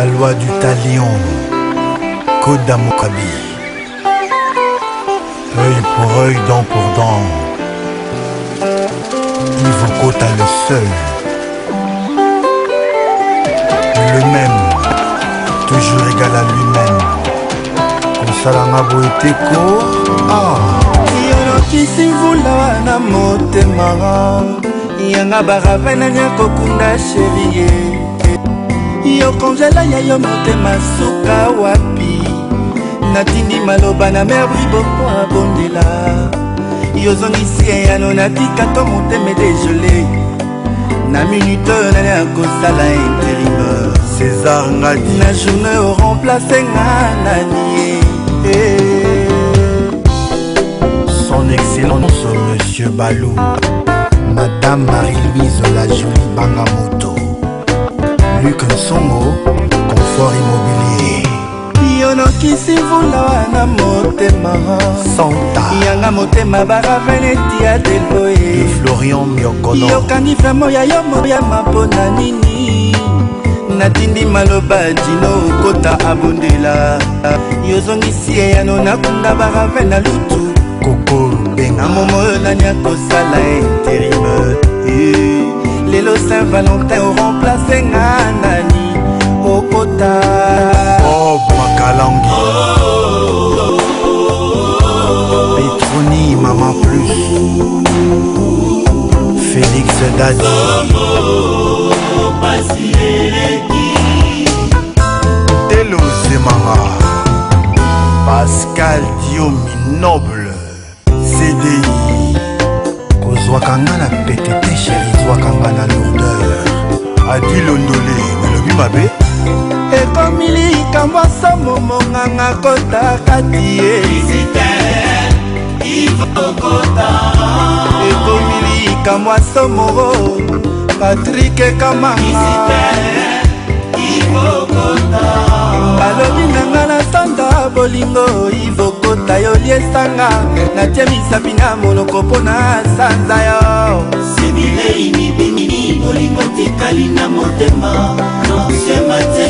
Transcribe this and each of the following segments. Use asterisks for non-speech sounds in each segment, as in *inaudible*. la loi du talion, Côte d'Amokabi, Œil pour œil, dent pour dent, côte à le seul, le même, toujours égal à lui-même. kosalanga boye te Il yolokisi en a motema yanga un la sherie tokonzela ya yo motema suka wapi natindi maloba na mer liboko abondela yozongisi eyano natika to motema dejole na minute oyo nani akosala interime césar ngati na journe oremplace nga nanie eh. son excellence monsieur balou madame marie-louise la jolie banga moto luke nsongo confort immobilier yonokisi vula wana motema santa yanga motema baraveneti ya deloe florian miokono yokangi vramo ya yo moyama mpona nini natindi maloba dino okota abondela yozongisi eyano nakunda baraven na lutu kokolubenga momo oyo nani akosala interime lelo saint valentin oremplace nga nani okota bob oh, makalangi petroni mama plus félix dadi elozemanga pascal diomi noble cdi kozwaka nga na petete sheri à la lourdeur adui londolé nalobi mabe ekomi likambo asomo monganga kotaka tie ekomi likambo asomoro patrik ekamanga balobi nanga na tonda bolingo ivokota yoliesanga natie misapi na monoko mpo na sanza yo bolingolingo tikali na motema nosema te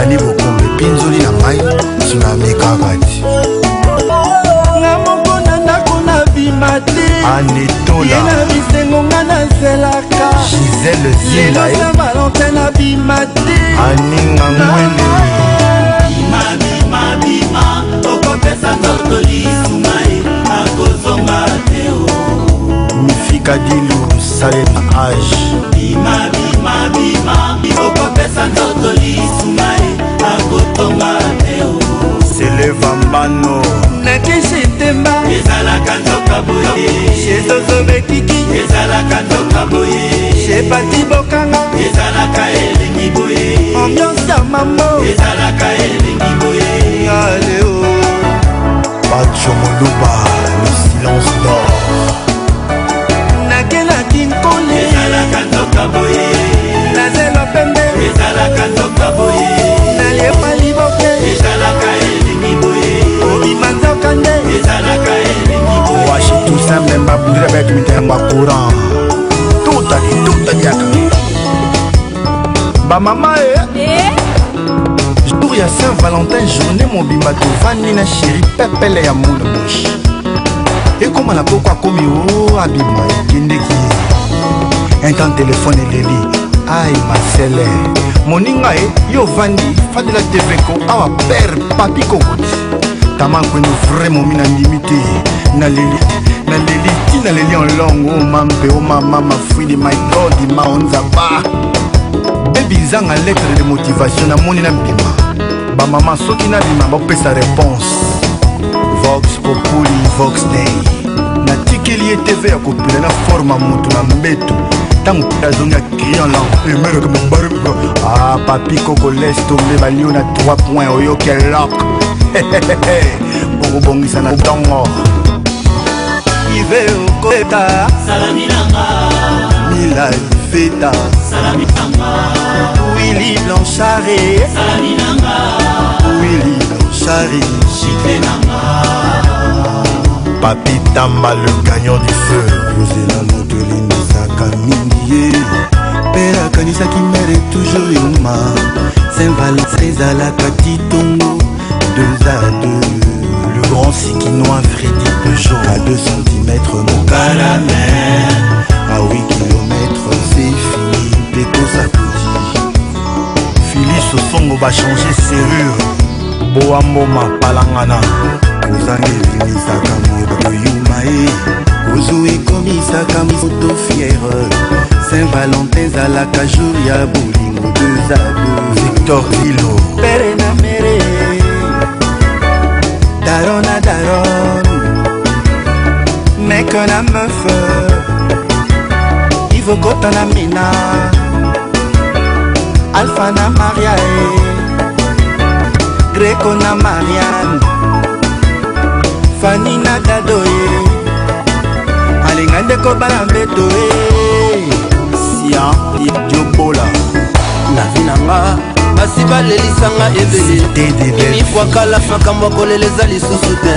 ezali bokombe mpinzoli na ngai tsunami kaka ti nga mokona ndako na bima te anetola na bisengo nga nazelaka gisele zila eh. valentin na bima te aninga ngwelemi ezalaka nzoka boye shezozobekiki ezalaka nzoka boye shepati bokanga ezalaka elingi boye ambiance ya mamo ezalaka elingi boye aleo ah, patio moluba le silence bamama e jour eh? ya saint valentin journée mobimba tovandi na sheri pepele ya mula moshi ekóma na poko akómi o oh, abima ekendeki intan telefone eleli ai masele moninga e yo vandi fadela teveko awa pere papi kokoti tama nkwenu vrai momi na ndimi te naleli naleli ti naleli olongo omampe oh, omamama oh, fridi my god ma onzaba binzanga lettre de motivation namoni na mbima bamama soki nabima bopesa réponse vox populi vox dei natikeli ye tv ya kopila na forme ya moto na mbeto ntango mpe azongi akria lampemereke mobaremika a ah, papi koko les tombe balio na 3 point oyoki lok *laughs* okobongisa na ntongo ive okota milai feta wili blansare wili blansare papitamba le gagnon du feu kozela moto elimisaka mingi ye mpe akanisaki mere toujours yoma saint valentin ezalaka titongo deux à deux le grand sikinois Freddy Peugeot à 2 cm mon calamère à 8 km c'est fini pétosako sosongo bachange serure boambo mapalangana kozanga ebimisaka moto yuma ye ozu ekomisaka moto fiere saint valentin ezalaka jour ya bolingo dezabu victor vilo pere na mere daron na daron meke na meuf ivokota na ménage alpha na maria e greco na mariane fani na dado e eh. alinga ndeko bala mbeto e sia jobola na vi nanga basi balelisanga ebelemikwakala makambo akolela eza lisusu te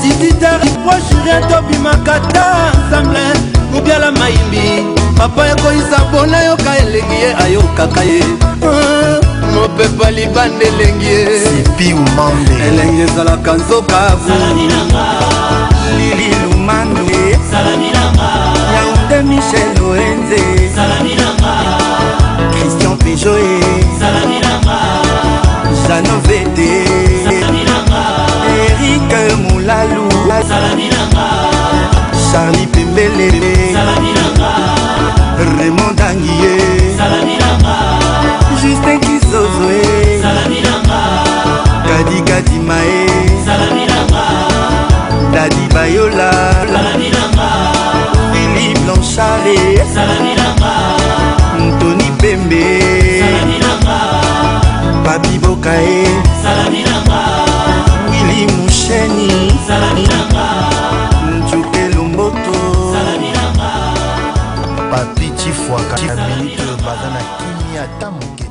sititari proche rien tobimaka ta ensemble mobiala mayimbi papa ekoyisa bona yoka elengi ye ayokaka ye ah, mopepa libanda elengi ye elengi ezalaka nzokabu lili lumande yaunde michel loenze christian pejoe bayola philipe blanchale ntoni pembe papi bokae wili musheni njuke lumboto papi cifwaka baza na kimia ta moke